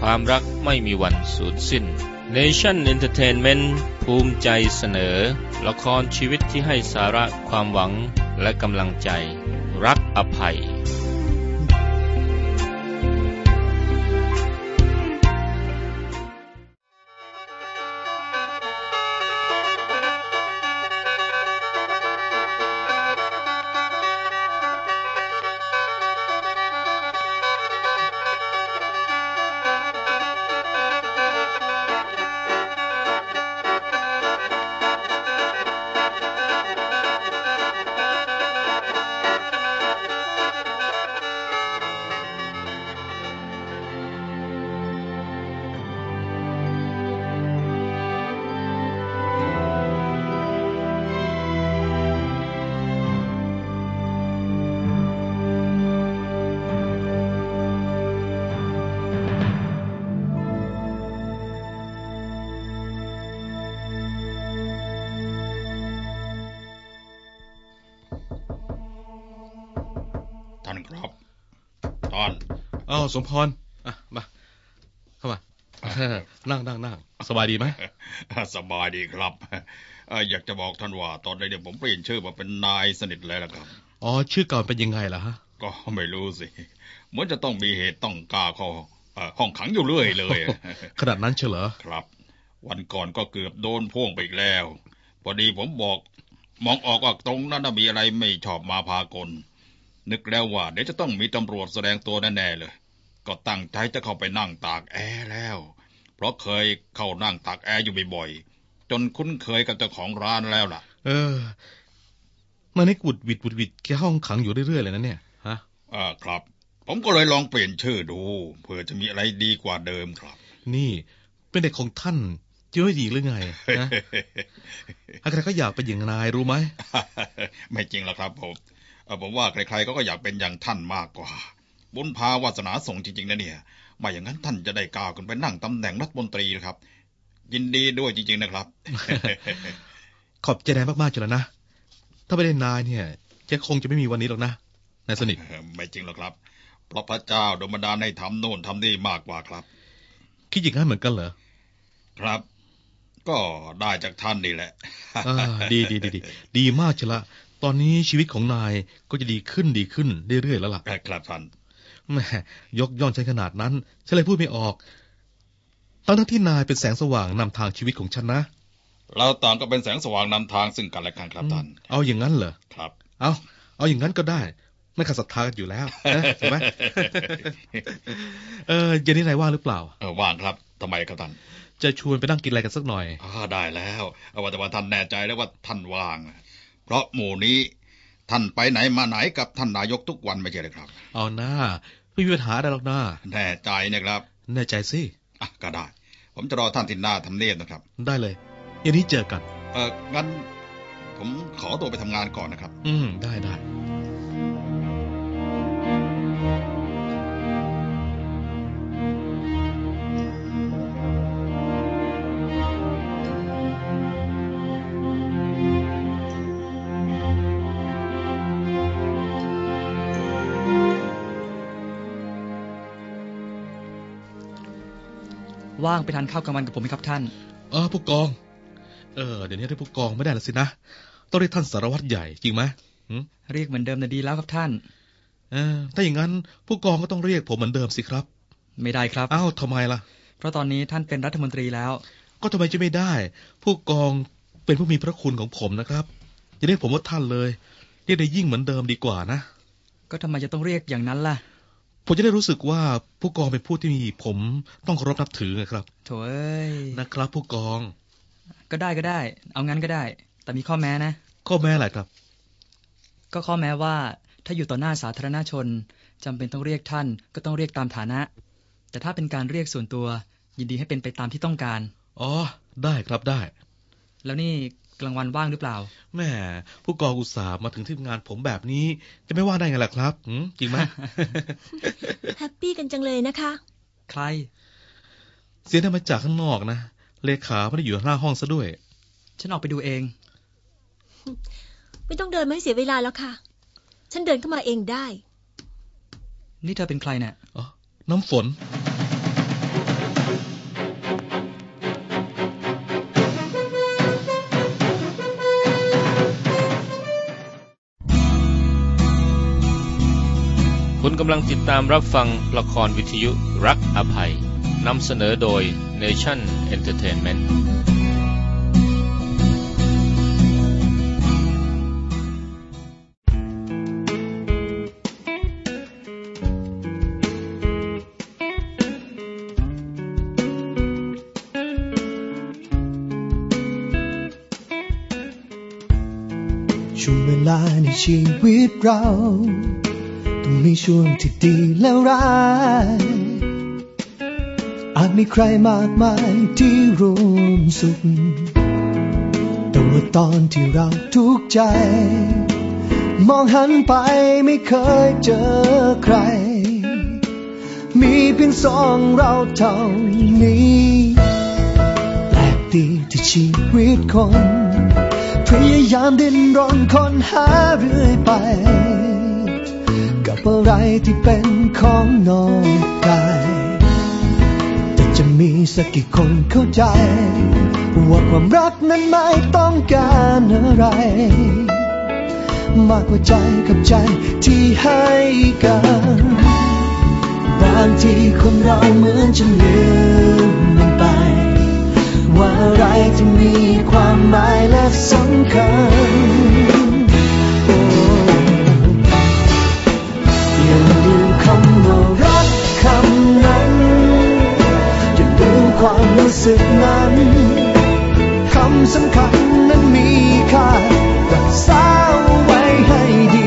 ความรักไม่มีวันสูญสิ้น Nation Entertainment ภูมิใจเสนอ ละครชีวิตที่ให้สาระความหวังและกำลังใจ รักอภัย ท่านครับท่านอ้าวสมพรอะมาเข้ามานั่งนั่งนั่งสบายดีไหมสบายดีครับเอ่ออยากจะบอกท่านว่า ตอนนี้เนี่ยผมเปลี่ยนชื่อมาเป็นนายสนิทแล้วนะครับ อ๋อ ชื่อเก่าเป็นยังไงล่ะฮะ ก็ไม่รู้สิเหมือนจะต้องมีเหตุต้องกล้าเข้าเอ่อห้องขังอยู่เรื่อยเลยขนาดนั้นเฉลอครับ วันก่อนก็เกือบโดนพ่วงไปอีกแล้ว พอดีผมบอก มองออกว่าตรงนั้นน่ะมีอะไรไม่ชอบมาพากล นึกแล้วว่าเดี๋ยวจะต้องมีตำรวจแสดงตัวแน่ๆเลย ก็ตั้งใจจะเข้าไปนั่งตากแอร์แล้ว เพราะเคยเข้านั่งตากแอร์อยู่บ่อยๆ จนคุ้นเคยกับเจ้าของร้านแล้วล่ะ เออ มันนี่กุดวิดวุดวิดแค่ห้องขังอยู่เรื่อยๆเลยนะเนี่ย ฮะ อ่าครับ ผมก็เลยลองเปลี่ยนชื่อดูเพื่อจะมีอะไรดีกว่าเดิมครับ นี่เป็นเด็กของท่านจะไม่ดีหรือไงนะใครๆก็อยากเป็นอย่างนายรู้ไหม ไม่จริงหรอกครับผมเอ่อ ผมว่าใครๆก็อยากเป็นอย่างท่านมากกว่า บุญพาวาสนาส่งจริงๆนะเนี่ยไม่อย่างนั้นท่านจะได้ก้าวขึ้นไปนั่งตำแหน่งรัฐมนตรีนะครับ ยินดีด้วยจริงๆนะครับ ขอบใจนายมากๆจุลนะ ถ้าไม่ได้นายเนี่ยเจ๊คงจะไม่มีวันนี้หรอกนะนายสนิทไม่จริงหรอกครับเพราะพระเจ้าโดนบันดาลให้ทำโน่นทำนี่มากกว่าครับ คิดอย่างนั้นเหมือนกันเหรอครับ ก็ได้จากท่านนี่แหละอ่าดีดีดีดีดีมากชละ ตอนนี้ชีวิตของนายก็จะดีขึ้นดีขึ้นเรื่อยๆแล้วล่ะครับท่านแหมยกย่องฉันขนาดนั้นฉันเลยพูดไม่ออกทั้งทั้งที่นายเป็นแสงสว่างนำทางชีวิตของฉันนะเราต่างก็เป็นแสงสว่างนำทางซึ่งกันและกันครับท่านเอาอย่างนั้นเหรอครับ เอาเอาอย่างนั้นก็ได้ไม่ขัดศรัทธากันอยู่แล้วนะใช่ไหมเออเย็นนี้นายว่างหรือเปล่าเออว่างครับทำไมครับท่านจะชวนไปนั่งกินอะไรกันสักหน่อยอ่าได้แล้วเอาว่าแต่ว่าท่านแน่ใจแล้วว่าท่านว่าง เพราะหมู่นี้ท่านไปไหนมาไหนกับท่านนายกทุกวันไม่ใช่เลยครับ เอาหน้าไม่มีปัญหาอะไรหรอกหน้าแน่ใจนะครับแน่ใจสิอะก็ได้ ผมจะรอท่านที่หน้าทำเนียบนะครับ ได้เลยเย็นนี้เจอกัน เอองั้นผมขอตัวไปทำงานก่อนนะครับ อืมได้ได้ ว่างไปทานข้าวกลางวันกับผมไหมครับท่านเออผู้กอง เออเดี๋ยวนี้เรียกผู้กองไม่ได้แล้วสินะต้องเรียกท่านสารวัตรใหญ่จริงไหมหืมเรียกเหมือนเดิมนะดีแล้วครับท่านเออถ้าอย่างนั้นผู้กองก็ต้องเรียกผมเหมือนเดิมสิครับ ไม่ได้ครับอ้าวทำไมล่ะ เพราะตอนนี้ท่านเป็นรัฐมนตรีแล้ว ก็ทำไมจะไม่ได้ ผู้กองเป็นผู้มีพระคุณของผมนะครับอย่าเรียกผมว่าท่านเลยเรียกได้ยิ่งเหมือนเดิมดีกว่านะก็ทำไมจะต้องเรียกอย่างนั้นล่ะ ผมจะได้รู้สึกว่าผู้กองเป็นผู้ที่มีผมต้องเคารพนับถือไงครับโถเอ้ยนะครับ ผู้กอง ก็ได้ก็ได้ เอางั้นก็ได้ แต่มีข้อแม้นะ ข้อแม้อะไรครับ ก็ข้อแม้ว่า ถ้าอยู่ต่อหน้าสาธารณชนจำเป็นต้องเรียกท่าน ก็ต้องเรียกตามฐานะ แต่ถ้าเป็นการเรียกส่วนตัว ยินดีให้เป็นไปตามที่ต้องการ อ๋อ ได้ครับได้ แล้วนี่ กลางวันว่างหรือเปล่าแม่ผู้กองอุตส่าห์มาถึงที่ทำงานผมแบบนี้ จะไม่ว่าได้ไงล่ะครับหืมจริงไหม แฮปปี้กันจังเลยนะคะ ใคร เสียงได้มาจากข้างนอกนะ เลขาไม่ได้อยู่หน้าห้องซะด้วย ฉันออกไปดูเอง ไม่ต้องเดินมาให้เสียเวลาแล้วค่ะ ฉันเดินเข้ามาเองได้ นี่เธอเป็นใครเนี่ยอ๋อ น้ำฝน คุณกำลังติดตามรับฟังละครวิทยุรักอภัยนำเสนอโดย Nation Entertainment ช่วงเวลาในชีวิตเรา มีช่วงที่ดีและร้าย อาจมีใครมากมายที่ร่วมสุข แต่ว่าตอนที่เราทุกข์ใจ มองหันไปไม่เคยเจอใคร มีเพียงสองเราเท่านี้แปลกดีที่ชีวิตคน พยายามดิ้นรนค้นหาเรื่อยไป อะไรที่เป็นของนอกกายแต่จะมีสักกี่คนเข้าใจ ว่าความรักนั้นไม่ต้องการอะไร มากกว่าใจกับใจที่ให้กันบางทีคนเราเหมือนจะลืมมันไป ว่าอะไรที่มีความหมายและสำคัญ รู้สึกนั้นคำสำคัญนั้นมีค่ารักษาไว้ให้ดี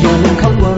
อย่าลืมคำว่า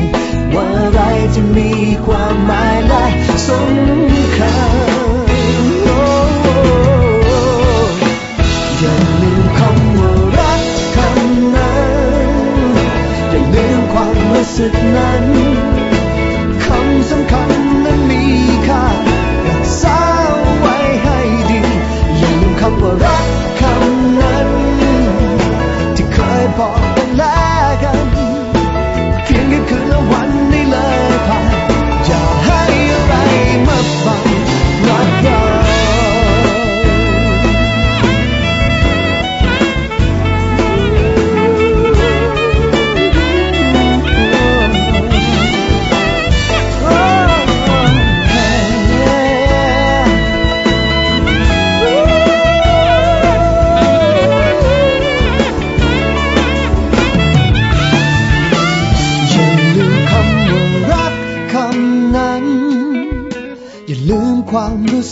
ว่าอะไรจะมีความหมายและสำคัญโอ้อย่าลืมคำว่ารักคำนั้นอย่าลืมความรู้สึกนั้นคำสำคัญนั้นมีค่า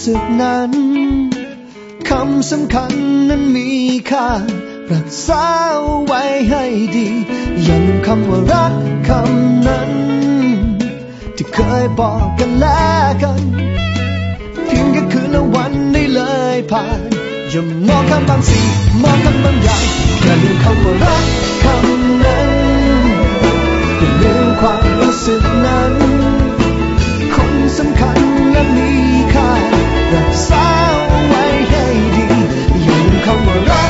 สึกนั้นคำสำคัญนั้นมีค่ารักษาไว้ให้ดีอย่าลืมคำว่ารักคำนั้น ที่เคยบอกกันแล้วกันเพียงแค่คืนละวันได้เลยผ่านอย่ามองข้ามบางสิ่งมองข้ามบางอย่างอย่าลืมคำว่ารักคำนั้นอย่าลืมความรู้สึกนั้นคนสำคัญและมี Sao xa quay hay đi? Dù không rơi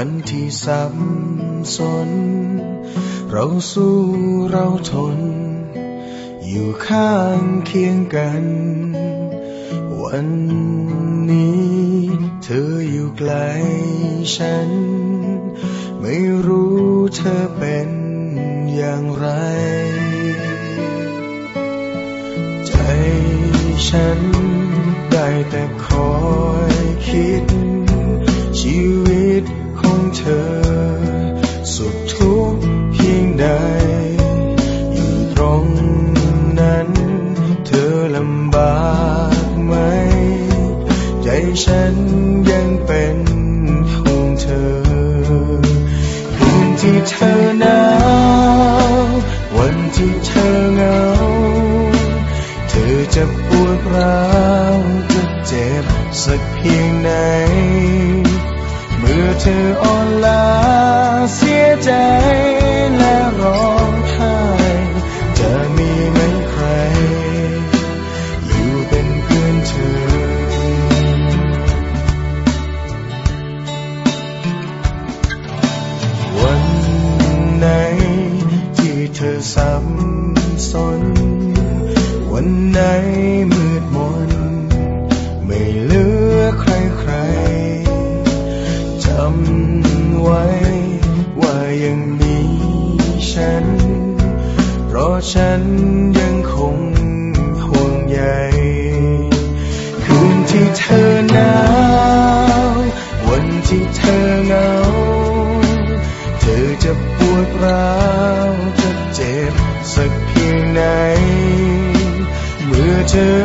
วันที่สับสน เราสู้เราทน อยู่ข้างเคียงกัน วันนี้เธออยู่ไกลฉัน ไม่รู้เธอเป็นอย่างไร ใจฉันได้แต่คอยคิดชีวิต เธอ สุขทุกข์เพียงใด อยู่ตรงนั้น เธอลำบากไหม ใจฉันยังเป็นห่วงเธอคืนที่เธอหนาววันที่เธอเหงา เธอจะปวดร้าวจะเจ็บสักเพียงไหน เมื่อเธอ ราะฉันยังคงห่วงใยคืนที่เธอหนาววันที่เธอเหงา เธอจะปวดร้าวจะเจ็บสักเพียงไหน เมื่อเธอ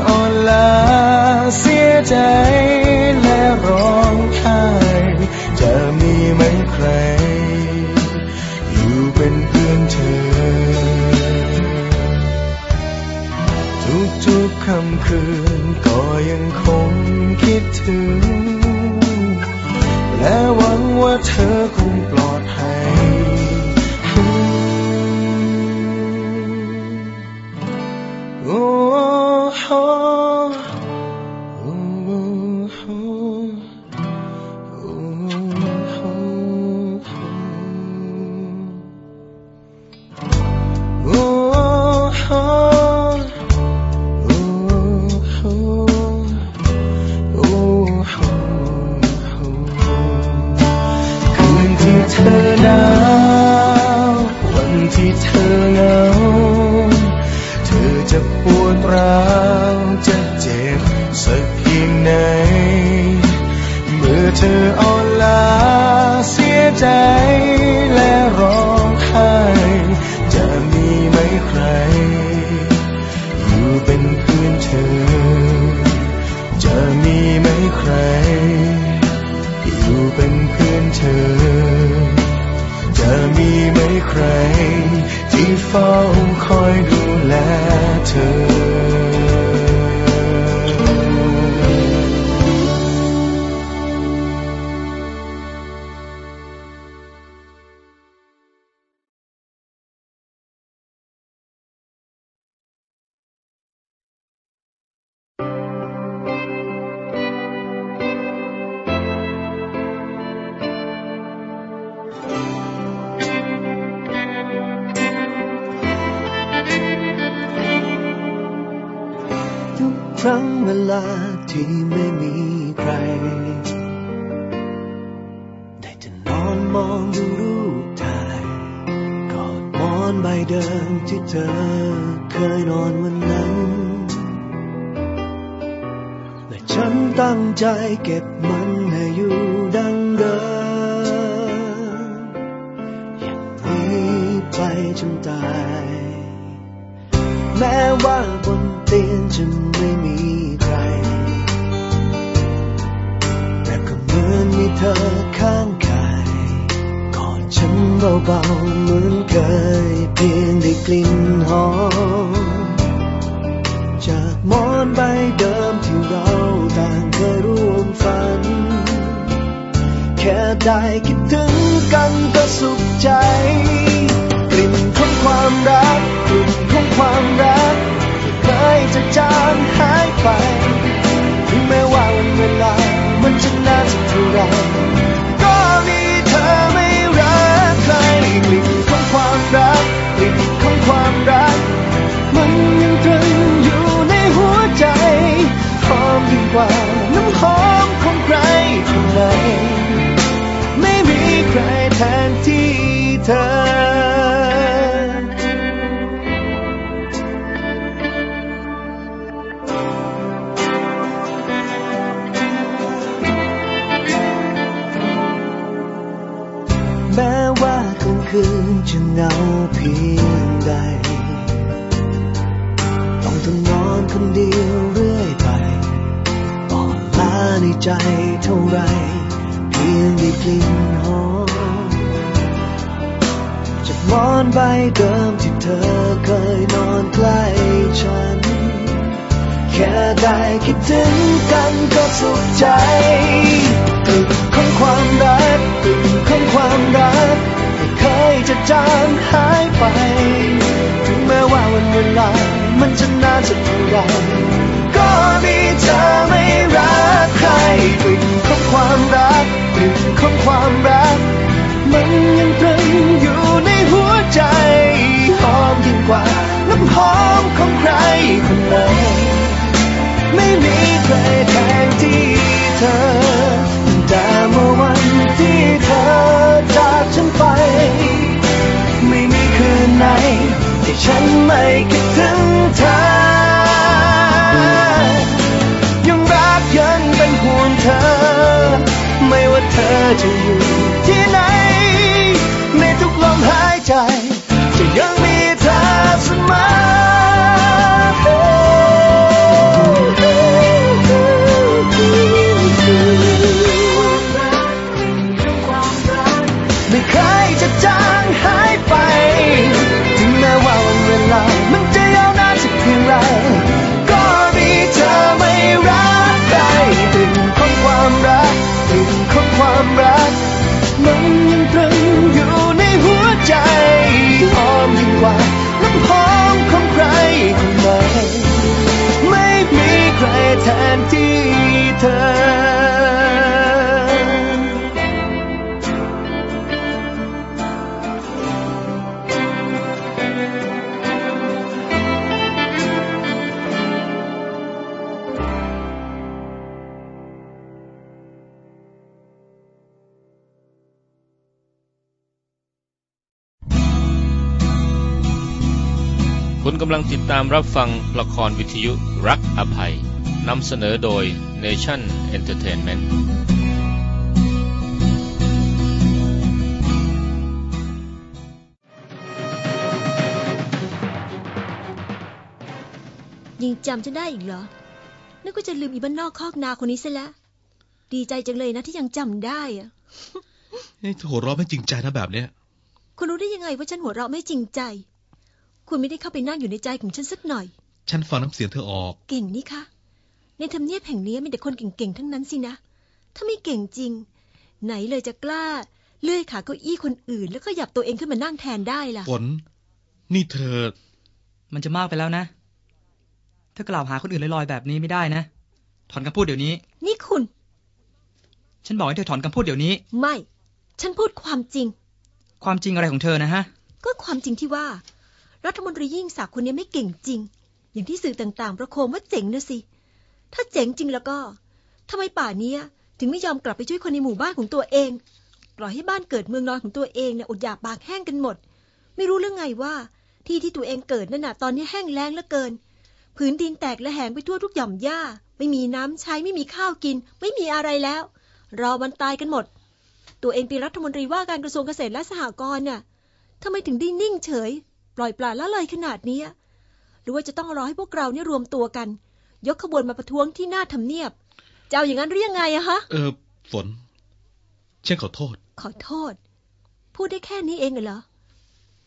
ที่เฝ้าคอยดูแลเธอ ฉันตั้งใจเก็บมันให้อยู่ดังเดิมอย่างนี้ไปจนตาย แม้ว่าบนเตียงจะไม่มีใคร แต่ก็เหมือนมีเธอข้างกายกอดฉันเบาๆเหมือนเคยเพียงได้กลิ่นหอมจากหมอนใบเดิม เราต่างเคยร่วมฝัน แค่ได้คิดถึงกันก็สุขใจ กลิ่นของความรักกลิ่นของความรักที่เคยจะจางหายไป ถึงแม้ว่าวันเวลามันจะนานสักเท่าไหรก็มีเธอไม่รักใครกลิ่น ถึงกันก็สุขใจกลิ่นของความรักกลิ่นของความรักที่เคยจะจางหายไป ถึงแม้ว่าวันเวลามันจะนานสักเท่าไรก็มีเธอไม่รักใครกลิ่นของความรักกลิ่นของความรัก มันยังตรึงอยู่ในหัวใจหอมยิ่งกว่าน้ำหอมของใครคนไหน ไม่มีใครแทนที่เธอ แต่เมื่อวันที่เธอจากฉันไป ไม่มีคืนไหนที่ฉันไม่คิดถึงเธอ ยังรักยังเป็นห่วงเธอ ไม่ว่าเธอจะอยู่ที่ไหนใน ธอ คุณกำลังติดตามรับฟังละครวิทยุรักอภัย นำเสนอโดย Nation Entertainment ยังจำฉันได้อีกเหรอ นึกว่าจะลืมอีบ้านนอกคอกนาคนนี้ซะแล้ว ดีใจจังเลยนะที่ยังจำได้อะ นี่หัวเราะไม่จริงใจนะแบบเนี้ย คุณรู้ได้ยังไงว่าฉันหัวเราะไม่จริงใจ คุณไม่ได้เข้าไปนั่งอยู่ในใจของฉันสักหน่อย ฉันฟังน้ำเสียงเธอออก เก่งนี่คะ ในทำเนียบแห่งนี้มีแต่คนเก่งๆ ทั้งนั้นสินะ ถ้าไม่เก่งจริง ไหนเลยจะกล้า เลื่อยขาเก้าอี้คนอื่น แล้วก็หยับตัวเองขึ้นมานั่งแทนได้ล่ะ ฝน นี่เธอ มันจะมากไปแล้วนะถ้ากล่าวหาคนอื่นลอยๆแบบนี้ไม่ได้นะ ถอนคำพูดเดี๋ยวนี้ นี่คุณ ฉันบอกให้เธอถอนคำพูดเดี๋ยวนี้ ไม่ ฉันพูดความจริง ความจริงอะไรของเธอนะฮะ ก็ความจริงที่ว่า รัฐมนตรียิ่งศักดิ์คนนี้ไม่เก่งจริง อย่างที่สื่อต่างๆ ประโคมว่าเจ๋งนะสิ ถ้าเจ๋งจริงแล้วก็ทำไมป่าเนี้ยถึงไม่ยอมกลับไปช่วยคนในหมู่บ้านของตัวเอง ปล่อยให้บ้านเกิดเมืองนอนของตัวเองเนี่ยอดอยากปากแห้งกันหมด ไม่รู้เรื่องไงว่า ที่ที่ตัวเองเกิดนั่นน่ะตอนนี้แห้งแล้งเหลือเกิน ผืนดินแตกและแหงไปทั่วทุกหย่อมหญ้า ไม่มีน้ำใช้ไม่มีข้าวกิน ไม่มีอะไรแล้ว รอวันตายกันหมด ตัวเองเป็นรัฐมนตรีว่าการกระทรวงเกษตรและสหกรณ์น่ะทำไมถึงได้นิ่งเฉย ปล่อยปละละเลยขนาดนี้หรือว่าจะต้องรอให้พวกเราเนี่ยรวมตัวกัน ยกขบวนมาประท้วงที่หน้าทำเนียบจะเอาอย่างนั้นหรือยังไงอะฮะ เออ ฝนฉันขอโทษ ขอโทษ พูดได้แค่นี้เองเหรอ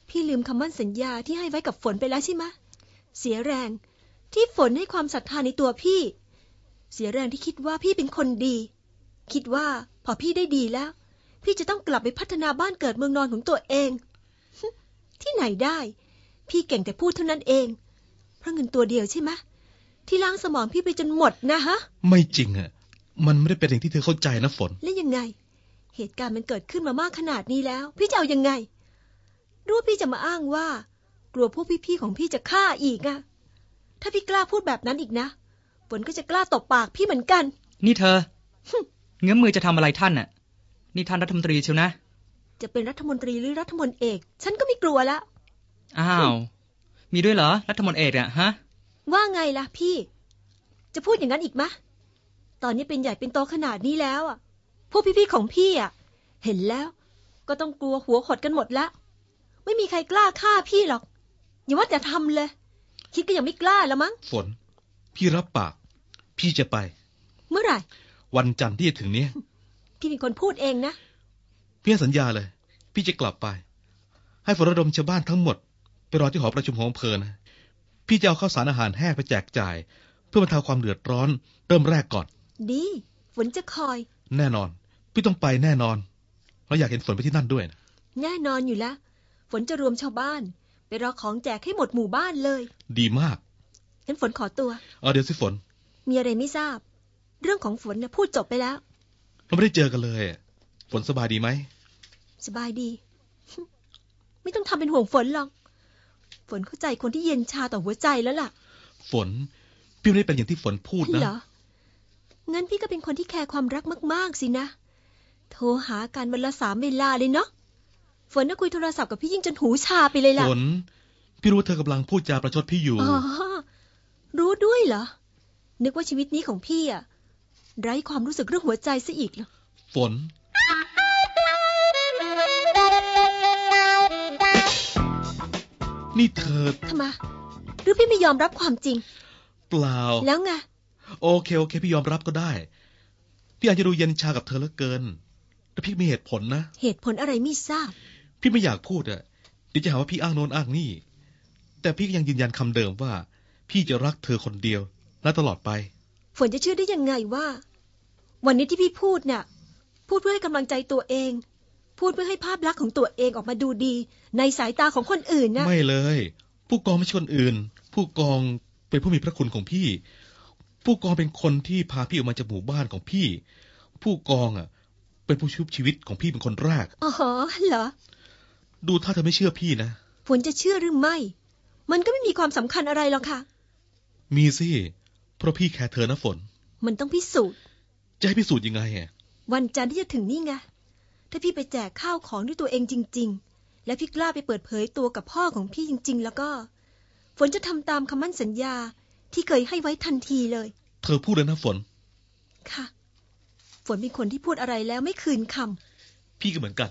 พี่ลืมคำมั่นสัญญาที่ให้ไว้กับฝนไปแล้วใช่ไหมะเสียแรง ที่ฝนให้ความศรัทธาในตัวพี่ เสียแรงที่คิดว่าพี่เป็นคนดี คิดว่าพอพี่ได้ดีแล้ว พี่จะต้องกลับไปพัฒนาบ้านเกิดเมืองนอนของตัวเอง ที่ไหนได้ พี่เก่งแต่พูดเท่านั้นเอง เพราะเงินตัวเดียวใช่ไหมะ ที่ล้างสมองพี่ไปจนหมดนะฮะ ไม่จริงอะมันไม่ได้เป็นอย่างที่เธอเข้าใจนะฝน แล้วยังไง เหตุการณ์มันเกิดขึ้นมามากขนาดนี้แล้ว พี่จะเอายังไงรู้ว่าพี่จะมาอ้างว่า กลัวพวกพี่ๆของพี่จะฆ่าอีกอะถ้าพี่กล้าพูดแบบนั้นอีกนะฝนก็จะกล้าตบปากพี่เหมือนกัน นี่เธอเงื้อมือจะทำอะไรท่านน่ะ นี่ท่านรัฐมนตรีเชียวนะ จะเป็นรัฐมนตรีหรือรัฐมนตรีเอก ฉันก็ไม่กลัวแล้วอ้าว มีด้วยเหรอ รัฐมนตรีเอกอะฮะ ว่าไงล่ะพี่ จะพูดอย่างนั้นอีกมะ ตอนนี้เป็นใหญ่เป็นโตขนาดนี้แล้วอะ พวกพี่ๆของพี่อะ เห็นแล้ว ก็ต้องกลัวหัวขดกันหมดแล้วไม่มีใครกล้าฆ่าพี่หรอก อย่าว่าแต่ทำเลย คิดก็ยังไม่กล้าแล้วมั้ง ฝน พี่รับปาก พี่จะไป เมื่อไหร่ วันจันทร์ที่จะถึงเนี้ยพี่เป็นคนพูดเองนะ พี่ให้สัญญาเลย พี่จะกลับไป ให้ฝนระดมชาวบ้านทั้งหมด ไปรอที่หอประชุมของอำเภอนะ พี่จะเอาข้าวสารอาหารแห้งไปแจกจ่าย เพื่อบรรเทาความเดือดร้อน เริ่มแรกก่อน ดีฝนจะคอย แน่นอน พี่ต้องไปแน่นอนเราอยากเห็นฝนไปที่นั่นด้วยนะแน่นอนอยู่แล้วฝนจะรวมชาวบ้าน ไปรอของแจกให้หมดหมู่บ้านเลย ดีมากงั้นฝนขอตัวเอาเดี๋ยวสิฝน มีอะไรไม่ทราบ เรื่องของฝนเนี่ยพูดจบไปแล้วเราไม่ได้เจอกันเลยอะฝนสบายดีไหมสบายดี ไม่ต้องทำเป็นห่วงฝนหรอก ฝนเข้าใจคนที่เย็นชาต่อหัวใจแล้วล่ะ ฝน พี่ไม่ได้เป็นอย่างที่ฝนพูดนะเหรองั้นพี่ก็เป็นคนที่แคร์ความรักมาก ๆ สินะ โทรหากันวันละสามเวลาเลยเนาะฝนน่ะคุยโทรศัพท์กับพี่ยิ่งจนหูชาไปเลยล่ะฝนพี่รู้ว่าเธอกำลังพูดจาประชดพี่อยู่อ๋อรู้ด้วยเหรอ นึกว่าชีวิตนี้ของพี่อะไร้ความรู้สึกเรื่องหัวใจซะอีกเหรอฝน นี่เธอทำไมหรือพี่ไม่ยอมรับความจริง เปล่า แล้วไง โอเค โอเค พี่ยอมรับก็ได้ พี่อาจจะดูเย็นชากับเธอเหลือเกิน แต่พี่มีเหตุผลนะ เหตุผลอะไรไม่ทราบ พี่ไม่อยากพูดอะเดี๋ยวจะหาว่าพี่อ้างโน้นอ้างนี่ แต่พี่ก็ยังยืนยันคำเดิมว่า พี่จะรักเธอคนเดียว และตลอดไป ฝนจะเชื่อได้ยังไงว่า วันนี้ที่พี่พูดน่ะพูดเพื่อให้กำลังใจตัวเอง พูดเพื่อให้ภาพลักษณ์ของตัวเองออกมาดูดี ในสายตาของคนอื่นนะไม่เลย ผู้กองไม่ใช่คนอื่น ผู้กองเป็นผู้มีพระคุณของพี่ ผู้กองเป็นคนที่พาพี่ออกมาจากหมู่บ้านของพี่ ผู้กองอะ เป็นผู้ชุบชีวิตของพี่เป็นคนแรกอ๋อเหรอ ดูถ้าเธอไม่เชื่อพี่นะฝนจะเชื่อหรือไม่ มันก็ไม่มีความสำคัญอะไรหรอกค่ะ มีสิเพราะพี่แคร์เธอนะฝน มันต้องพิสูจน์จะให้พิสูจน์ยังไงอะวันจันทร์ที่จะถึงนี่ไง ถ้าพี่ไปแจกข้าวของด้วยตัวเองจริง ๆ และพี่กล้าไปเปิดเผยตัวกับพ่อของพี่จริง ๆ แล้วก็ ฝนจะทำตามคำมั่นสัญญาที่เคยให้ไว้ทันทีเลย เธอพูดเลยนะฝน ค่ะ ฝนเป็นคนที่พูดอะไรแล้วไม่คืนคำพี่ก็เหมือนกัน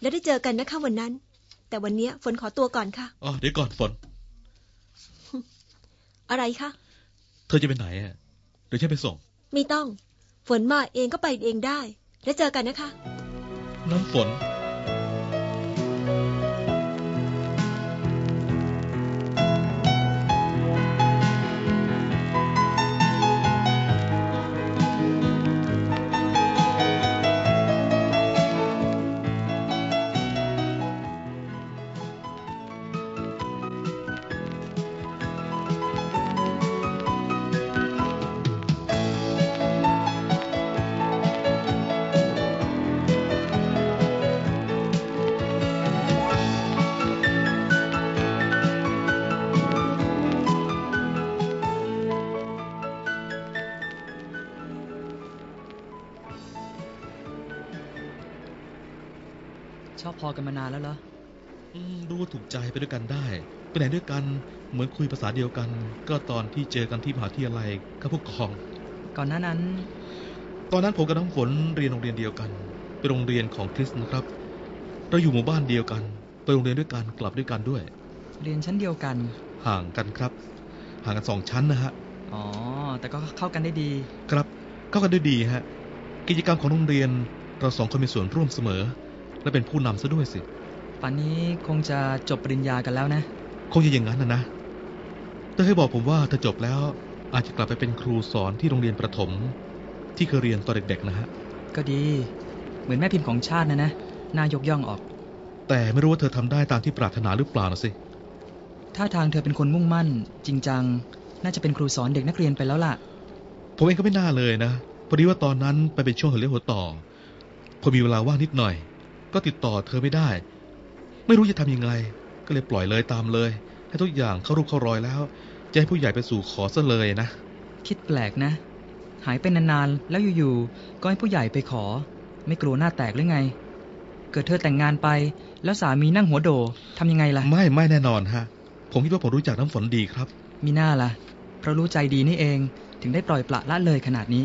และได้เจอกันนะคะวันนั้น แต่วันเนี้ยฝนขอตัวก่อนค่ะอ๋อเดี๋ยวก่อนฝน อะไรคะเธอจะไปไหนอะเดี๋ยวฉันไปส่ง ไม่ต้อง ฝนมาเองก็ไปเองได้ แล้วเจอกันนะคะ น้ำฝน อบพอกันมานานแล้วเหรออืมรู้ว่าถูกใจไปด้วยกันได้ไปไหนด้วยกันเหมือนคุยภาษาเดียวกัน ก็ตอนที่เจอกันที่มหาวิทยาลัยกับผู้กอง ก่อนหน้านั้น ตอนนั้นผมกับน้ำฝนเรียนโรงเรียนเดียวกันเป็นโรงเรียนของคริสต์นะครับ เราอยู่หมู่บ้านเดียวกันไปโรงเรียนด้วยกันกลับด้วยกันด้วย เรียนชั้นเดียวกัน ห่างกันครับ ห่างกันสองชั้นนะฮะอ๋อแต่ก็เข้ากันได้ดี ครับเข้ากันด้วยดีฮะกิจกรรมของโรงเรียนเราสองคนมีส่วนร่วมเสมอ และเป็นผู้นำซะด้วยสิป่านนี้คงจะจบปริญญากันแล้วนะ คงจะอย่างนั้นนะนะเธอให้บอกผมว่าเธอจบแล้วอาจจะกลับไปเป็นครูสอนที่โรงเรียนประถม ที่เคยเรียนตอนเด็กๆนะฮะ ก็ดี เหมือนแม่พิมพ์ของชาตินะนะน่ายกย่องออก แต่ไม่รู้ว่าเธอทำได้ตามที่ปรารถนาหรือเปล่านะสิ ถ้าทางเธอเป็นคนมุ่งมั่น จริงจัง น่าจะเป็นครูสอนเด็กนักเรียนไปแล้วล่ะ ผมเองก็ไม่น่าเลยนะพอดีว่าตอนนั้นไปเป็นช่วงหัวเลี้ยวหัวต่อพอมีเวลาว่างนิดหน่อย ก็ติดต่อเธอไม่ได้ ไม่รู้จะทำยังไง ก็เลยปล่อยเลยตามเลย ให้ทุกอย่างเข้ารูปเข้ารอยแล้ว จะให้ผู้ใหญ่ไปสู่ขอซะเลยนะ คิดแปลกนะ หายไปนานๆ แล้วอยู่ๆ ก็ให้ผู้ใหญ่ไปขอ ไม่กลัวหน้าแตกหรือไง เกิดเธอแต่งงานไป แล้วสามีนั่งหัวโดทำยังไงล่ะ ไม่ไม่แน่นอนฮะ ผมคิดว่าผมรู้จักน้ำฝนดีครับ มีหน้าล่ะ เพราะรู้ใจดีนี่เอง ถึงได้ปล่อยปละละเลยขนาดนี้